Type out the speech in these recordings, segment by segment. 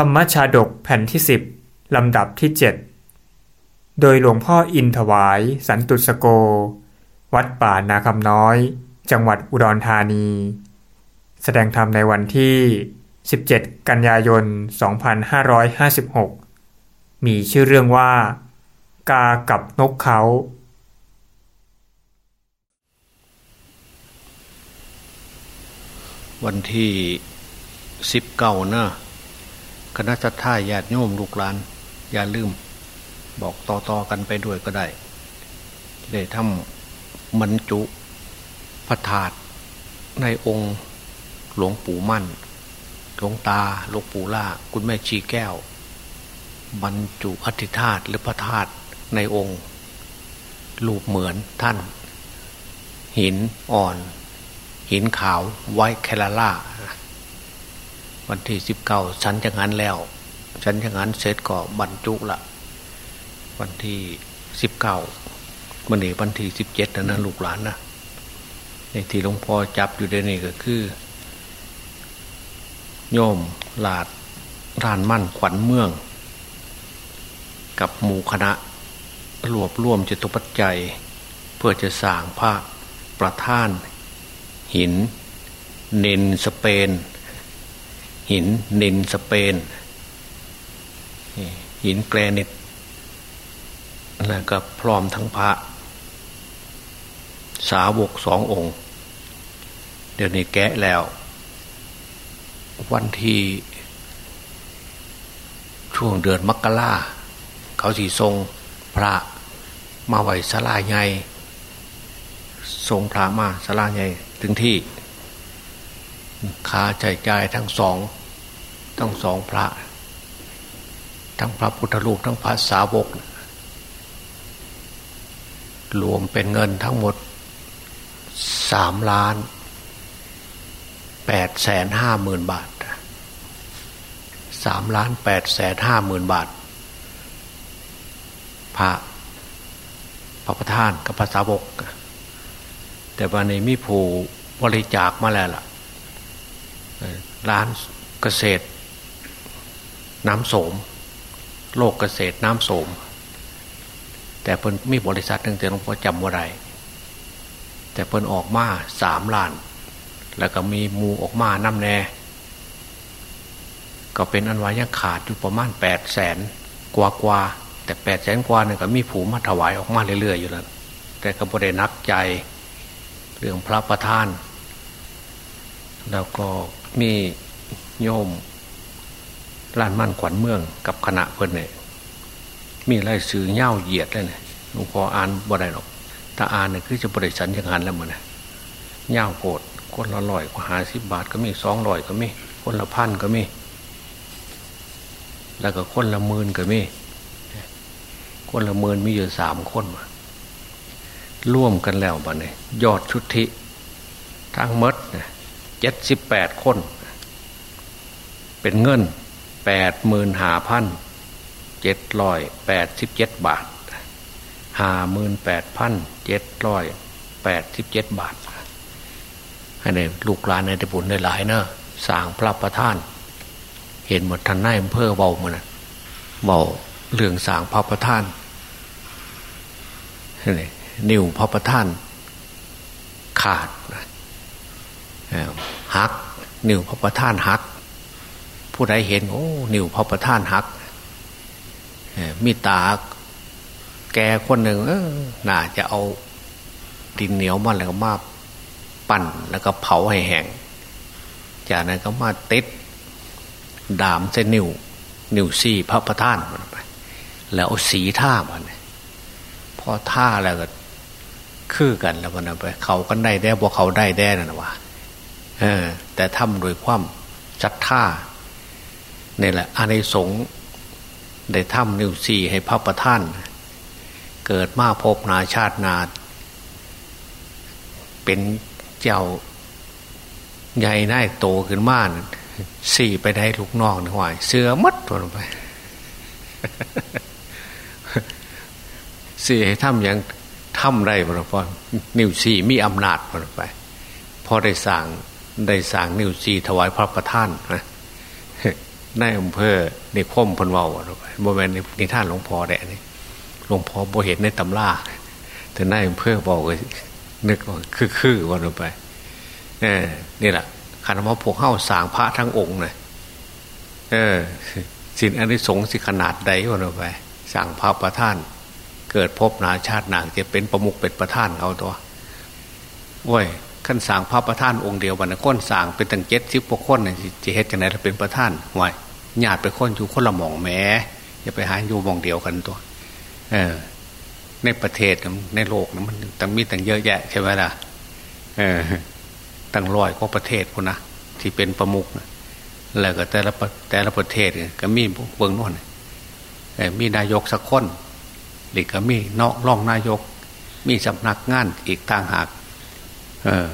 ธรรมชาดกแผ่นที่สิบลำดับที่ 7 โดยหลวงพ่ออินถวาย สันตุสโก วัดป่านาคำน้อย จังหวัดอุดรธานี แสดงธรรมในวันที่ 17 กันยายน 2556 มีชื่อเรื่องว่า กากับนกเขา วันที่สิบเก้านะ คณะสัตยาญาติโยมลูกหลาน อย่าลืม บอกต่อๆกันไปด้วยก็ได้ได้ทำมันจุพระธาตุในองค์หลวงปู่มั่น หลวงตาหลวงปู่ล่า คุณแม่ชีแก้ว บรรจุอธิธาตหรือพระธาตุในองค์รูปเหมือนท่าน หินอ่อน หินขาวไว้แคลาล่า วันที่สิบเก้าฉันจะงานแล้ว ฉันจะงานเสร็จก็บรรจุละวันที่สิบเก้าวันนี้วันที่สิบเจ็ดนะลูกหลานนะในที่หลวงพ่อจับอยู่ในนี้ก็คือ โยมหลาดรานมั่นขวัญเมือง กับหมู่คณะรวบรวมจตุปัจจัย เพื่อจะสร้างพระประธาน หิน เนนสเปน หินเนนสเปน หินแกรนิตแล้วก็พร้อมทั้งพระ สาวกสององค์ เดี๋ยวนี้แกะแล้ว วันที่ ช่วงเดือนมกราเขาสีทรงพระมาไหวสลาใหญ่ทรงพระมาสลาใหญ่ถึงที่คาใช้จ่ายทั้งสอง ทั้งสองพระ ทั้งพระพุทธรูปทั้งพระสาวก รวมเป็นเงินทั้งหมดสามล้านแปดแสนห้าหมื่นบาทสามล้านแปดแสนห้าหมื่นบาท พระพระประธานกับพระสาวก แต่วันนี้มีผู้บริจาคมาแล้วล่ะร้านเกษตร น้ำโสม โลกเกษตรน้ำโสม แต่เพิ่นมีบริษัทหนึ่งแต่หลวงพ่อจำว่าไรแต่เพิ่นออกมาสามล้าน แล้วก็มีมูออกมาน้ำแน่ก็เป็นอันวายังขาดอยู่ประมาณแปดแสนกว่ากว่าแต่แปดแสนกว่าเนี่ยก็มีผูมาถวายออกมาเรื่อยๆอยู่แล้วแต่ก็บ่ได้นักใจเรื่องพระประธาน แล้วก็มีโยม ลานมั่นขวัญเมืองกับคณะเพื่อนเนี่ยมีไรสื่อเง่าเหยียดเลยเนี่ยหลวงพ่ออ่านบ่ได้หรอกถ้าอ่านเนี่ยคือจะบริสันย่างนั้นแล้วมันเนี่ยเง่าโกดคนละร้อยก็หาสิบบาทก็มีสองร้อยก็มี คนละพันก็มี แล้วก็คนละหมื่นก็มี คนละหมื่นมีอยู่สามคนมาร่วมกันแล้วบ้านเนี่ยยอดชุดทิทั้งมดเนี่ยเจ็ดสิบแปดคน เป็นเงิน แปดหมื่นหาพันเจ็ดร้อยแปดสิบเจ็ดบาทหาหมื่นแปดพันเจ็ดร้อยแปดสิบเจ็ดบาทให้ในลูกหลานในตะบุญได้หลายเนอะสร้างพระประธาน เห็นหมดทันนายอำเภอเบามันเบาเรื่องสร้างพระประธานนี่นิ้วพระประธาน ขาดหักนิ้วพระประธานหัก ผู้ใดเห็นโอ้นิ้วพระประธานหักมีตาแกคนหนึ่งเออน่าจะเอาดินเหนียวมันแล้วก็มาปั่นแล้วก็เผาให้แห้งจากนั้นก็มาติดดามเส้นนิ้วนิ้วซี่พระประธานมันไป แล้วเอาสีท่ามันพอท่าแล้วก็คือกันแล้วมันไป เขากันได้แด้บ่เขาได้แด้นั่นวะเออ แต่ทำโดยความจัดท่า นี่แหละอานิสงส์ได้ทำนิวสี่ให้พระประท่าน เกิดมาพบนาชาตินาเป็นเจ้าใหญ่ได้โตขึ้นมาสี่ไปได้ลูกน้องหน่อยเสือมัดตัวไปสี่ให้ทำอย่างทำได้พอพอนิวสี่มีอำนาจพอไปพอได้สั่งได้สั่งนิวสี่ถวายพระประท่านนะ นายอำเภอในคมพนเวาโมเมนในท่านหลวงพ่อแดนี่หลวงพ่อโบเห็นในตำราแต่นายอำเภอบอกเลยนึกว่าคือคือวันลงไปเออนี่แหละขันว่าพวกเข้าสางพระทั้งองค์เลยเออสินอันนี้สงสิขนาดใดวันลงไปสั่งพระประท่าน เกิดพบนาชาตินางจะเป็นประมุขเป็นประท่านเอาตัวโอ้ยขั้นสางพระประธานองค์เดียววันนะค้นสางเป็นตั้งเจ็ดสิบกว่าคนเนี่ยจะเฮ็ดจังไหนเราเป็นประธานห่วย ญาติไปค้นอยู่คนละหมองแหมอย่าไปหาอยู่หมองเดียวกันตัวเออ ในประเทศในโลกนะมันตั้งมีตั้งเยอะแยะใช่ไหมล่ะเออตั้งร้อยกว่าประเทศคนนะที่เป็นประมุขนะแล้วก็แต่ละแต่ละประเทศก็มีเบื้องน้นมีนายกสักคนหรือก็มีนอกรองนายก มีสำนักงานอีกต่างหากเออ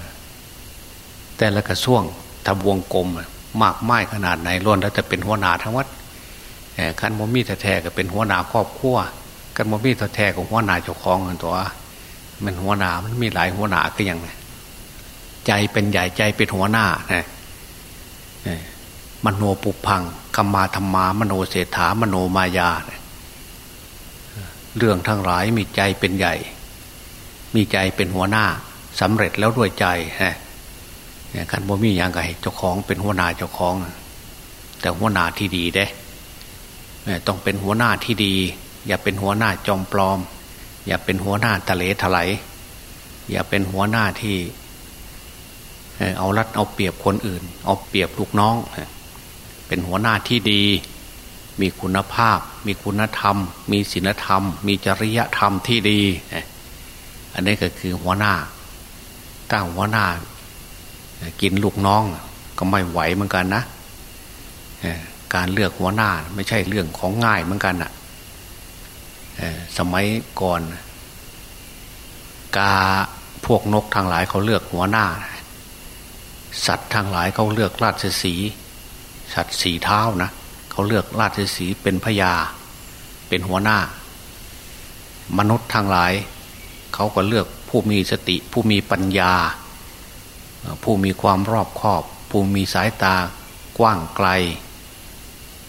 แต่ละกระทรวงทำวงกลม มากไม้ขนาดไหนล้วนแล้วจะเป็นหัวหน้าทั้งวัดขันมมีแท้ๆก็เป็นหัวหน้าครอบครัวกันมมีแท้ๆของหัวหน้าเจ้าของกันตัว มันหัวหน้ามันมีหลายหัวหน้าก็ยังใจเป็นใหญ่ใจเป็นหัวหน้านะมโนปุพังกรรมาธรรมามโนเศรษฐามโนมายา เรื่องทั้งหลายมีใจเป็นใหญ่ มีใจเป็นหัวหน้าสำเร็จแล้วด้วยใจฮะ ขันบ่มีอย่างไงเจ้าของเป็นหัวหน้าเจ้าของ แต่หัวหน้าที่ดีเด้ต้องเป็นหัวหน้าที่ดี อย่าเป็นหัวหน้าจอมปลอม อย่าเป็นหัวหน้าทะเลถลายอย่าเป็นหัวหน้าที่เอารัดเอาเปรียบคนอื่น เอาเปรียบลูกน้อง เป็นหัวหน้าที่ดี มีคุณภาพ มีคุณธรรม มีศีลธรรม มีจริยธรรมที่ดี อันนี้ก็คือหัวหน้าตั้งหัวหน้า กินลูกน้อง ก็ไม่ไหวเหมือนกันนะการเลือกหัวหน้าไม่ใช่เรื่องของง่ายเหมือนกันอะสมัยก่อน กาพวกนกทางหลายเขาเลือกหัวหน้า สัตว์ทางหลายเขาเลือกราชสี สัตว์สีเท้านะเขาเลือกราชสีเป็นพญาเป็นหัวหน้า มนุษย์ทางหลาย เขาก็เลือกผู้มีสติผู้มีปัญญา ผู้มีความรอบคอบ ผู้มีสายตากว้างไกล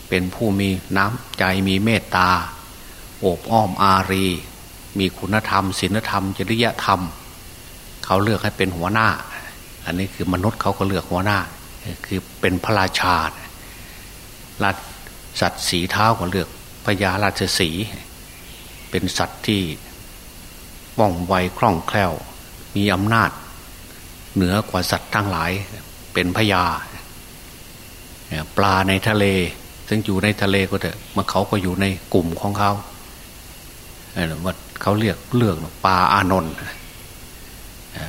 เป็นผู้มีน้ำใจมีเมตตา โอบอ้อมอารี มีคุณธรรมศีลธรรม จริยธรรม เขาเลือกให้เป็นหัวหน้า อันนี้คือมนุษย์เขาก็เลือกหัวหน้า คือเป็นพระราชาลัดสัตว์สีเท้าก็เลือกพญาราชสี เป็นสัตว์ที่ว่องไวคล่องแคล่ว มีอำนาจ เหนือกว่าสัตว์ทั้งหลาย เป็นพญาปลาในทะเลซึ่งอยู่ในทะเลก็เถอะมันเขาก็อยู่ในกลุ่มของเขาว่าเขาเรียกเลือกปลาอานนท์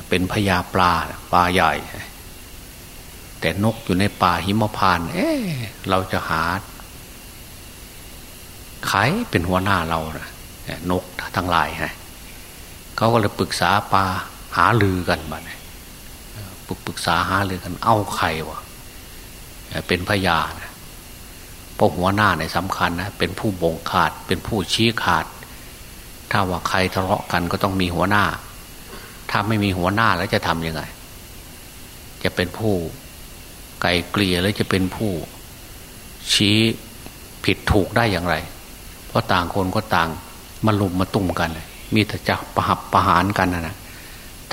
เป็นพญาปลาปลาใหญ่ แต่นกอยู่ในป่าหิมพานเอ๊เราจะหาใครเป็นหัวหน้าเรานะนกทั้งหลายฮะเขาก็เลยปรึกษาปลาหาลือกันบ้างปรึก ปรึกษาหาลืองกันเอาใครวะเป็นพยานเพราะหัวหน้าเนี่ยสำคัญนะเป็นผู้บงขาดเป็นผู้ชี้ขาด ถ้าว่าใครทะเลาะกันก็ต้องมีหัวหน้า ถ้าไม่มีหัวหน้าแล้วจะทำยังไง จะเป็นผู้ไกลเกลี่ยแล้วจะเป็นผู้ชี้ผิดถูกได้อย่างไร เพราะต่างคนก็ต่างมาลุมมาตุ้มกันเลยมีแต่จะประหับประหารกันนะ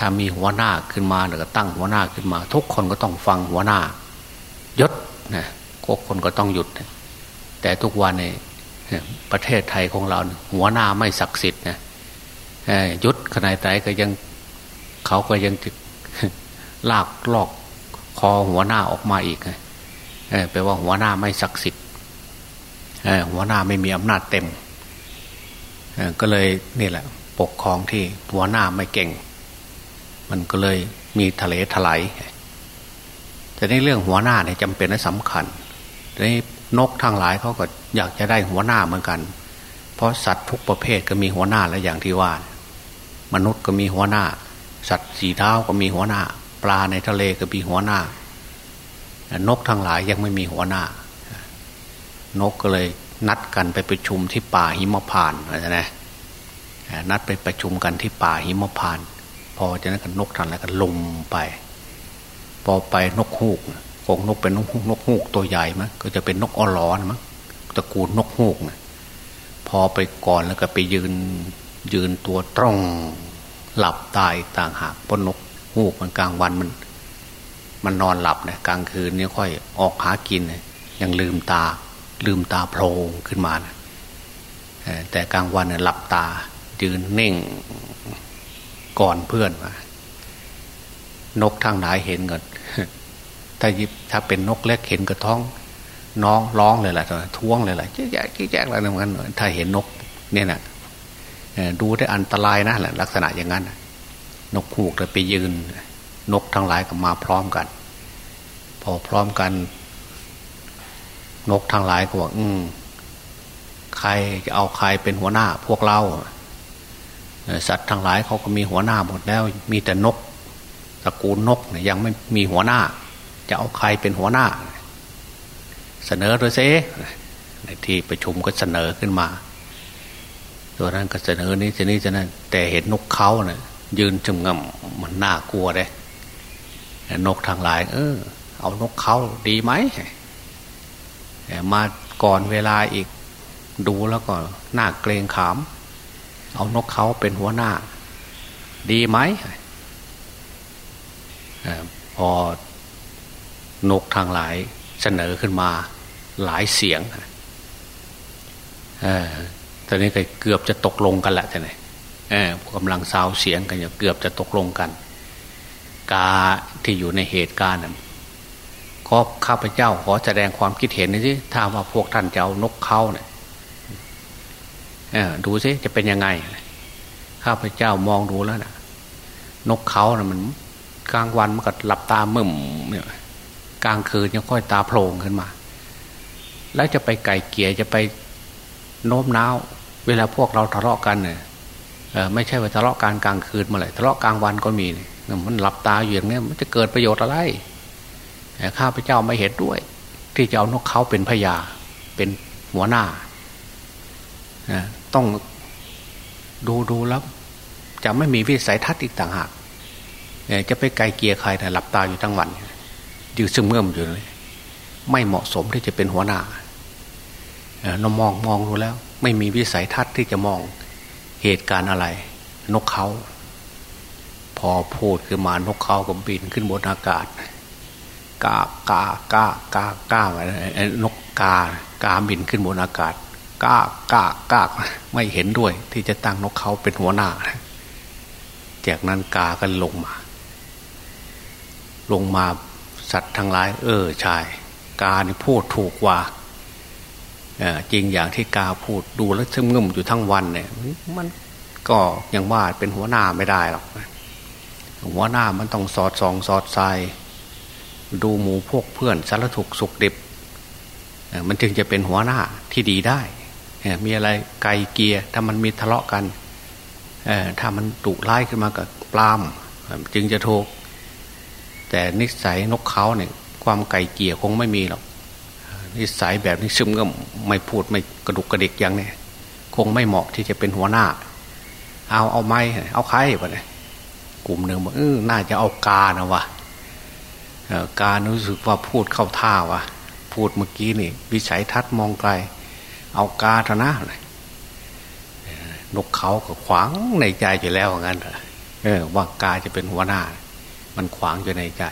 ถ้ามีหัวหน้าขึ้นมาแล้วก็ตั้งหัวหน้าขึ้นมา ทุกคนก็ต้องฟังหัวหน้ายศนะทุกคนก็ต้องหยุด แต่ทุกวันในประเทศไทยของเรา หัวหน้าไม่ศักดิ์สิทธิ์นะยุดขนาดไหนก็ยังเขาก็ยังลากลอกคอหัวหน้าออกมาอีกแปลว่าหัวหน้าไม่ศักดิ์สิทธิ์หัวหน้าไม่มีอำนาจเต็มก็เลยนี่แหละ ปกครองที่หัวหน้าไม่เก่ง มันก็เลยมีทะเลถลายแต่ในเรื่องหัวหน้าเนี่ยจำเป็นและสำคัญในนกทางหลายเขาก็อยากจะได้หัวหน้าเหมือนกัน เพราะสัตว์ทุกประเภทก็มีหัวหน้าแล้วอย่างที่ว่ามนุษย์ก็มีหัวหน้า สัตว์สีเท้าก็มีหัวหน้า ปลาในทะเลก็มีหัวหน้า นกทางหลายยังไม่มีหัวหน้า นกก็เลยนัดกันไปประชุมที่ป่าหิมพานนะนัดไปประชุมกันที่ป่าหิมพาน พอจะนั้นกันนกทันแล้วก็ลงไป พอไปนกฮูกคงนกเป็นนกฮูกนกฮูกตัวใหญ่มั้งก็จะเป็นนกอร้อนมั้งตระกูลนกฮูกนะพอไปก่อนแล้วก็ไปยืนยืนตัวตรงหลับตายต่างหากเพราะนกฮูกมันกลางวันมัน มันนอนหลับนะกลางคืนนี่ค่อยออกหากินนะยังลืมตา ลืมตาโพลงขึ้นมานะแต่กลางวันเนี่ยหลับตายืนเน่ง ก่อนเพื่อนมานกทางไหนเห็นก่อนถ้ายิบถ้าเป็นนกเล็กเห็นกระท้อง น้องร้องเลยแหละท้วงเลยแหละเจ๊แจ๊กแจ๊กอะไรเหมือนกันถ้าเห็นนก เนี่ยนะดูได้อันตรายนะแหละลักษณะอย่างนั้นนกฮูกเลยไปยืน นกทั้งหลายก็มาพร้อมกัน พอพร้อมกัน นกทั้งหลายก็บอกอืมใครจะเอาใครเป็นหัวหน้าพวกเรา สัตว์ทั้งหลายเขาก็มีหัวหน้าหมดแล้ว มีแต่นกตระกูลนกเนี่ยยังไม่มีหัวหน้า จะเอาใครเป็นหัวหน้า เสนอโดยเซในที่ประชุมก็เสนอขึ้นมา ตัวนั้นก็เสนอนี้จะนี้จะนั้นแต่เห็นนกเขาเนะ่ยยืนจมงำมันน่ากลัวเลยนกทางหลาย เออ เอานกเขาดีไหมมาก่อนเวลาอีกดูแล้วก็น่าเกรงขาม เอานกเขาเป็นหัวหน้า ดีไหมพอนกทางหลายเสนอขึ้นมาหลายเสียงอตอนนี้ก็เกือบจะตกลงกันแหละท่านนี่กำลังสาวเสียงกันอยู่เกือบจะตกลงกัน กาที่อยู่ในเหตุการณ์นั้นก็ข้าพเจ้าขอแสดงความคิดเห็นนี่สิถ้าว่าพวกท่านจะเอานกเขาเนี่ย ดูสิจะเป็นยังไง ข้าพเจ้ามองดูแล้วนะนกเขานะ่ะมันกลางวันมันก็หลับตามึมเนี่ยกลางคืนยังค่อยตาโผล่ขึ้นมา แล้วจะไปไก่เกียจะไปโน้มน้าว เวลาพวกเราทะเลาะกันเนี่ยไม่ใช่ว่าทะเลาะการกลางคืนมาเลยทะเลาะกลางวันก็มีเนี่ยมันหลับตาอยู่อย่างนี้มันจะเกิดประโยชน์อะไรข้าพเจ้าไม่เห็นด้วย ที่จะเอานกเขาเป็นพญาเป็นหัวหน้า ต้องดูดูแล้ว จะไม่มีวิสัยทัศน์อีกต่างหากจะไปไกลเกียร์ใครนะหลับตาอยู่ทั้งวันอยู่ซึมเมื่อมอยู่เลยไม่เหมาะสมที่จะเป็นหัวหน้าเรามองมองดูแล้ว ไม่มีวิสัยทัศน์ที่จะมองเหตุการณ์อะไร นกเขาพอพูดขึ้นมานกเขาก็บินขึ้นบนอากาศกากากากากาไนกกากาบินขึ้นบนอากาศ กากากากไม่เห็นด้วย ที่จะตั้งนกเขาเป็นหัวหน้า จากนั้นกากันลงมา ลงมาสัตว์ทั้งหลาย เออชายกานี่พูดถูกกว่าจริงอย่างที่กาพูดดูแล้วซึมงึมอยู่ทั้งวันเนี่ย มันก็ยังว่าเป็นหัวหน้าไม่ได้หรอกหัวหน้ามันต้องสอดส่องสอดใส่ดูหมูพวกเพื่อนสารถุกสุกดิบมันจึงจะเป็นหัวหน้าที่ดีได้ มีอะไรไกลเกียร์ถ้ามันมีทะเลาะกันถ้ามันดุร้ายขึ้นมากับปลามจึงจะถูกแต่นิสัยนกเขาเนี่ยความไกลเกียร์คงไม่มีหรอกนิสัยแบบนี้ซึมก็ไม่พูดไม่กระดุกกระดิกอย่างนี้คงไม่เหมาะที่จะเป็นหัวหน้า เอาเอาไม้เอาใครวะเนี่ยกลุ่มหนึ่งบอกเออน่าจะเอากานะวะการรู้สึกว่าพูดเข้าท่าวะพูดเมื่อกี้นี่ วิสัยทัศน์มองไกล เอากาเถอะนะนกเขาก็ขวางในใจอยู่แล้วงั้นเออว่ากาจะเป็นหัวหน้า มันขวางอยู่ในใจ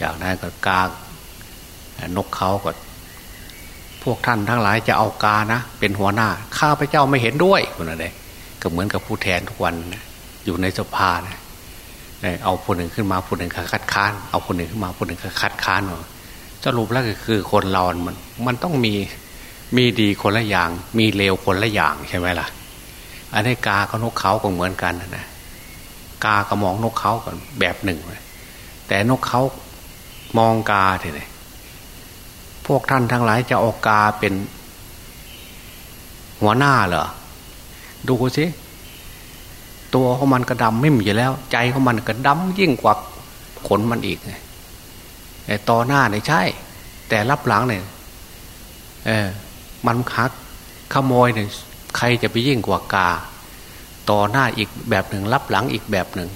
จากนั้นก็กานกเขาก็ พวกท่านทั้งหลายจะเอากานะเป็นหัวหน้า ข้าพเจ้าไม่เห็นด้วยคนอะไรก็เหมือนกับผู้แทนทุกวันนะอยู่ในสภานะเอาคนหนึ่งขึ้นมาคนหนึ่งคัดค้าน เอาคนหนึ่งขึ้นมาคนหนึ่งคัดค้านสรุปแล้วก็คือคนเรา มัน มันต้องมี มีดีคนละอย่าง มีเลวคนละอย่างใช่ไหมล่ะ อันนี้กากับนกเขาก็เหมือนกันนะกากระมองนกเขากันแบบหนึ่งแต่นกเขามองกาทีไหนพวกท่านทั้งหลายจะออกกาเป็น หัวหน้าเหรอดูสิตัวของมันกระดำไม่มีอยู่แล้ว ใจของมันกระดำยิ่งกว่าขนมันอีกไอ้ต่อหน้าเนี่ยใช่ แต่รับหลังเนี่ยเออ มันคักขโมยเนี่ยใครจะไปยิ่งกว่ากา ต่อหน้าอีกแบบหนึ่งรับหลังอีกแบบหนึ่ง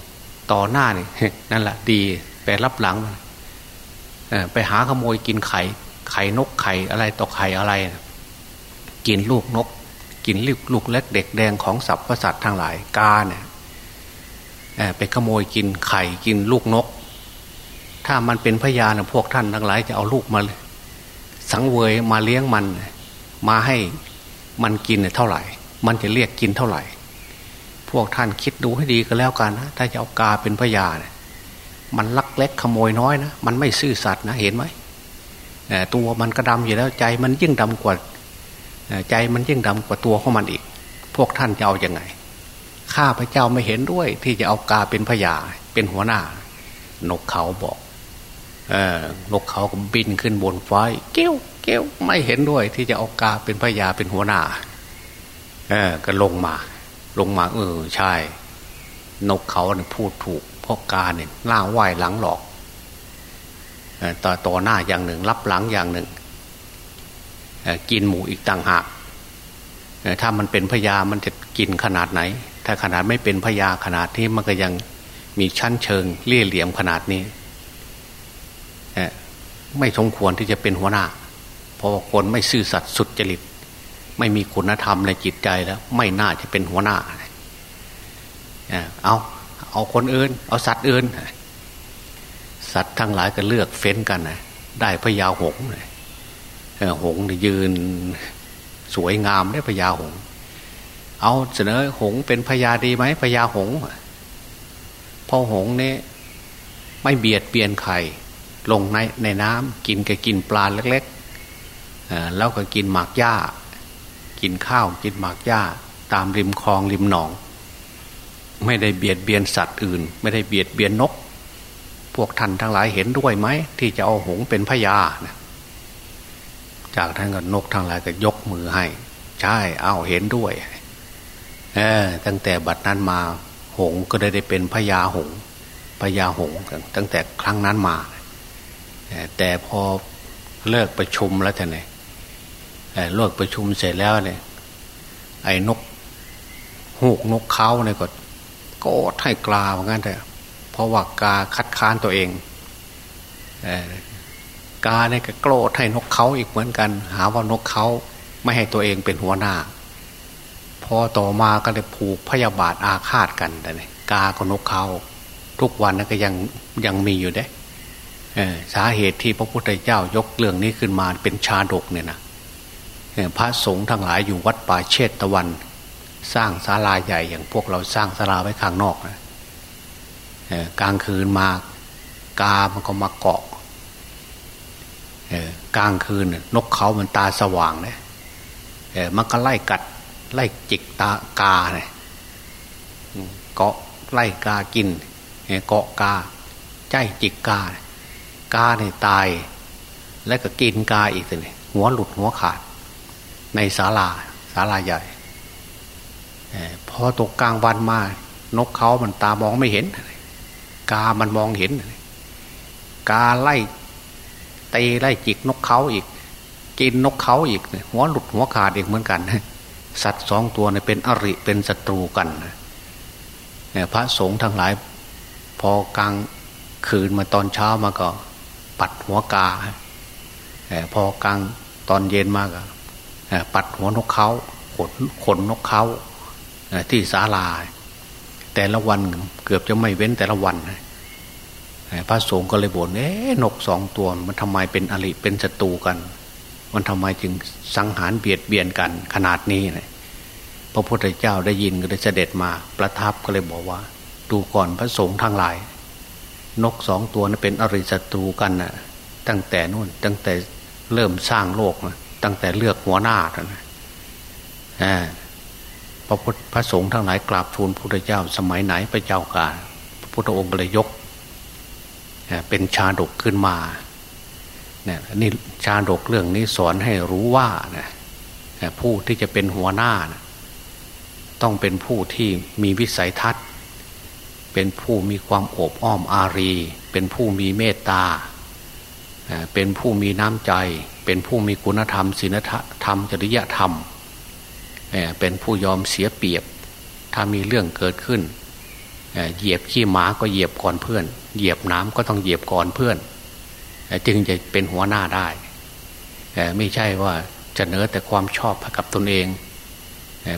ต่อหน้านี่นั่นแหละดีแต่รับหลังไปหาขโมยกินไข่ ไข่นกไข่อะไรต่อไข่อะไร กินลูกนก กินลูกลูกเล็กเด็กแดงของสัตว์ประสัตทั้งหลายกาเนี่ยไปขโมยกินไข่กินลูกนก ถ้ามันเป็นพยานพวกท่านทั้งหลายจะเอาลูกมาสังเวยมาเลี้ยงมัน มาให้มันกินเท่าไหร่ มันจะเรียกกินเท่าไหร่ พวกท่านคิดดูให้ดีก็แล้วกันนะ ถ้าจะเอากาเป็นพยาเนี่ยมันลักเล็กขโมยน้อยนะ มันไม่ซื่อสัตย์นะเห็นไหมตัวมันก็ดำอยู่แล้วใจมันยิ่งดำกว่าใจมันยิ่งดำกว่าตัวของมันอีก พวกท่านจะเอาอยัางไง ข้าพระเจ้าไม่เห็นด้วย ที่จะเอากาเป็นพญาเป็นหัวหน้า นกเขาบอก เออนกเขาก็บินขึ้นบนฟ้าเกี้ยว เกี้ยวไม่เห็นด้วยที่จะเอากาเป็นพญาเป็นหัวหน้าเออก็ลงมา ลงมาเออใช่ นกเขาเนี่ยพูดถูกเพราะกาเนี่ยหน้าไหวหลังหลอกต่อต่อหน้าอย่างหนึ่ง รับหลังอย่างหนึ่งกินหมูอีกต่างหากถ้ามันเป็นพญามันจะกินขนาดไหน ถ้าขนาดไม่เป็นพญาขนาดที่มันก็ยังมีชั้นเชิงเลี่ยเหลี่ยมขนาดนี้ไม่สมควรที่จะเป็นหัวหน้า เพราะคนไม่ซื่อสัตย์สุดจริต ไม่มีคุณธรรมในจิตใจแล้ว ไม่น่าจะเป็นหัวหน้าเอาเอาคนอื่น เอาสัตว์อื่น สัตว์ทั้งหลายก็เลือกเฟ้นกันนะได้พญาหงหงยืนสวยงามได้พญาหง เอาเสนอหงเป็นพญาดีไหมพญาหงพอหงเนี่ยไม่เบียดเบียนใครลงในในน้ำกินก็กินปลาเล็ก แล้วก็กินหมากหญ้า กินข้าวกินหมากหญ้า ตามริมคลองริมหนอง ไม่ได้เบียดเบียนสัตว์อื่น ไม่ได้เบียดเบียนนก พวกท่านทั้งหลายเห็นด้วยไหม ที่จะเอาหงเป็นพญานะจากท่านก็นกทั้งหลายก็ยกมือให้ ใช่เอาเห็นด้วยเออตั้งแต่บัดนั้นมาหงก็ได้ได้เป็นพญาหงพญาหงตั้งแต่ครั้งนั้นมา แต่พอเลิกประชุมแล้วท่านเนี่ย เลิกประชุมเสร็จแล้วเนี่ย ไอ้นกหูกนกเขาเนี่ยก็โกดให้กลาเหมือนกันแต่เพราะว่ากาคัดค้านตัวเองกาเนี่ยก็โกรธให้นกเขาอีกเหมือนกัน หาว่านกเขาไม่ให้ตัวเองเป็นหัวหน้า พอต่อมาก็เลยผูกพยาบาทอาฆาตกันแต่เนี่ยกากับนกเขาทุกวันนั้นก็ยังยังมีอยู่เด้สาเหตุที่พระพุทธเจ้ายกเรื่องนี้ขึ้นมาเป็นชาดกเนี่ยนะ พระสงฆ์ทั้งหลายอยู่วัดป่าเชตตะวัน สร้างศาลาใหญ่อย่างพวกเราสร้างศาลาไว้ข้างนอกนะกลางคืนมากามันก็มาเกาะกลางคืนนกเขามันตาสว่างเนี่ยมันก็ไล่กัด ไล่จิกตากาเนี่ยเกาะไล่กากินเกาะกาใจจิกกา กาเนี่ยตาย แล้วก็กินกาอีกเลยหัวหลุดหัวขาด ในศาลาศาลาใหญ่พอตกกลางวันมานกเขามันตามองไม่เห็น กามันมองเห็น กาไล่ตีไล่จิกนกเขาอีก กินนกเขาอีกหัวหลุดหัวขาดอีกเหมือนกันสัตว์สองตัวเนี่ยเป็นอริเป็นศัตรูกันพระสงฆ์ทั้งหลาย พอกลางคืนมาตอนเช้ามาก็ ปัดหัวกา พอกลางตอนเย็นมาก ปัดหัวนกเขาขนขนนกเขาที่ศาลา แต่ละวันเกือบจะไม่เว้นแต่ละวันพระสงฆ์ก็เลยบ่นเอ๊นกสองตัวมันทำไมเป็นอริเป็นศัตรูกัน มันทำไมจึงสังหารเบียดเบียนกันขนาดนี้เนี่ยพระพุทธเจ้าได้ยินก็ได้เสด็จมา ประทับก็เลยบอกว่า ดูก่อนพระสงฆ์ทั้งหลาย นกสองตัวนั้นเป็นอริศัตรูกันนะตั้งแต่นู่นตั้งแต่เริ่มสร้างโลกนะ ตั้งแต่เลือกหัวหน้านะพระพุทธพระสงฆ์ทั้งหลายกราบทูลพระพุทธเจ้าสมัยไหนพระเจ้าการพระพุทธองค์เลยยกเป็นชาดกขึ้นมาเนี่ยนี่ชาดกเรื่องนี้สอนให้รู้ว่านะผู้ที่จะเป็นหัวหน้านะต้องเป็นผู้ที่มีวิสัยทัศน์ เป็นผู้มีความโอบอ้อมอารี เป็นผู้มีเมตตา เป็นผู้มีน้ำใจ เป็นผู้มีคุณธรรมศีลธรรมจริยธรรม เป็นผู้ยอมเสียเปรียบ ถ้ามีเรื่องเกิดขึ้น เหยียบขี้หมาก็เหยียบก่อนเพื่อน เหยียบน้ำก็ต้องเหยียบก่อนเพื่อน จึงจะเป็นหัวหน้าได้ ไม่ใช่ว่าจะเนื้อแต่ความชอบกับตนเอง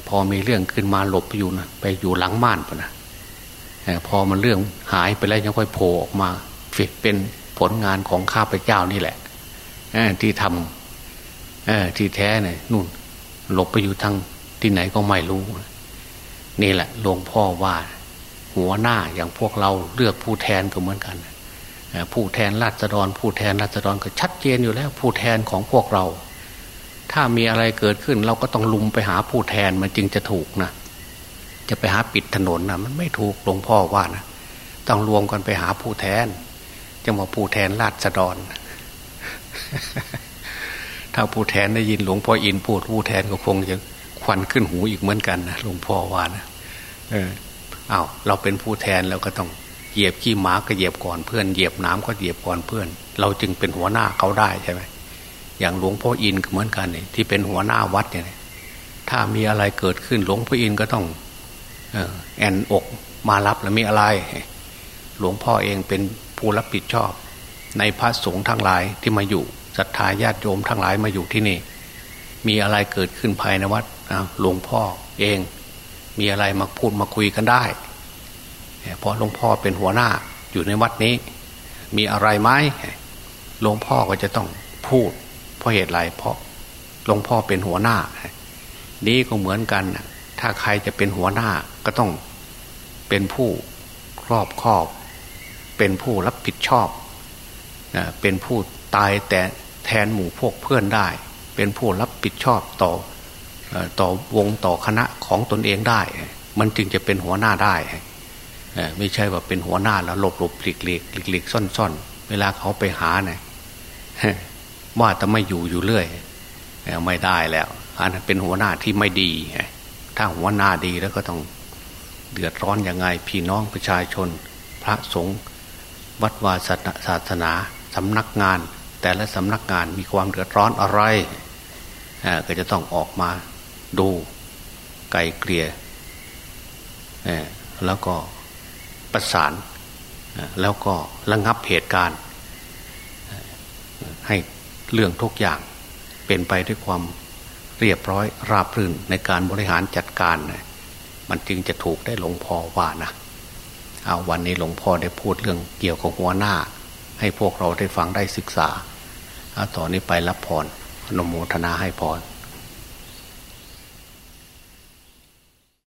พอมีเรื่องขึ้นมาหลบไปอยู่นะไปอยู่หลังม่านปนะพอมันเรื่องหายไปแล้วยังค่อยโผล่ออกมาเป็นผลงานของข้าพเจ้านี่แหละ ที่ทำที่แท้เนี่ยนู่น หลบไปอยู่ทางที่ไหนก็ไม่รู้ นี่แหละหลวงพ่อว่า หัวหน้าอย่างพวกเราเลือกผู้แทนก็เหมือนกันผู้แทนราษฎร ผู้แทนราษฎรก็ชัดเจนอยู่แล้ว ผู้แทนของพวกเรา ถ้ามีอะไรเกิดขึ้น เราก็ต้องลุมไปหาผู้แทนมันจึงจะถูกนะจะไปหาปิดถนนนะมันไม่ถูกหลวงพ่อว่านะต้องรวมกันไปหาผู้แทนจะมาผู้แทนราษฎร ถ้าผู้แทนได้ยินหลวงพ่ออินพูดผู้แทนก็คงจะควันขึ้นหูอีกเหมือนกันนะหลวงพ่อว่านะเอออ้าวเราเป็นผู้แทนแล้วก็ต้องเหยียบขี้หมาก็เหยียบก่อนเพื่อนเหยียบน้ำก็เหยียบก่อนเพื่อน เราจึงเป็นหัวหน้าเขาได้ใช่ไหมอย่างหลวงพ่ออินก็เหมือนกันเนี่ยที่เป็นหัวหน้าวัดเนี่ยถ้ามีอะไรเกิดขึ้นหลวงพ่ออินก็ต้องแอนอกมารับแล้วมีอะไร หลวงพ่อเองเป็นผู้รับผิดชอบ ในพระสงฆ์ทั้งหลายที่มาอยู่ศรัทธาญาติโยมทั้งหลายมาอยู่ที่นี่ มีอะไรเกิดขึ้นภายในวัดหลวงพ่อเอง มีอะไรมาพูดมาคุยกันได้เพราะหลวงพ่อเป็นหัวหน้าอยู่ในวัดนี้ มีอะไรไหมหลวงพ่อก็จะต้องพูด เพราะเหตุไรเพราะหลวงพ่อเป็นหัวหน้า นี้ก็เหมือนกัน ถ้าใครจะเป็นหัวหน้าก็ต้องเป็นผู้ครอบครอบ เป็นผู้รับผิดชอบ เป็นผู้ตายแต่แทนหมู่พวกเพื่อนได้ เป็นผู้รับผิดชอบต่อต่อวงต่อคณะของตนเองได้ มันจึงจะเป็นหัวหน้าได้ ไม่ใช่ว่าเป็นหัวหน้าแล้วหลบหลบหลีกหลีกหลีกหลีกซ่อนซ่อนเวลาเขาไปหาเนี่ยว่าจะไม่อยู่อยู่เรื่อยไม่ได้แล้วอันนั้นเป็นหัวหน้าที่ไม่ดีถ้าหัวหน้าดีแล้วก็ต้องเดือดร้อนยังไงพี่น้องประชาชน พระสงฆ์วัดวาศาสนา สำนักงาน แต่ละสำนักงานมีความเดือดร้อนอะไรก็จะต้องออกมาดูไกลเกลี่ยแล้วก็ประสานแล้วก็ระงับเหตุการณ์ ให้เรื่องทุกอย่างเป็นไปด้วยความเรียบร้อยราบรื่นในการบริหารจัดการ มันจึงจะถูกได้หลวงพ่อว่านะเอาวันนี้หลวงพ่อได้พูดเรื่องเกี่ยวกับหัวหน้า ให้พวกเราได้ฟังได้ศึกษาต่อนนี้ไปรับพรนโมทนาให้พร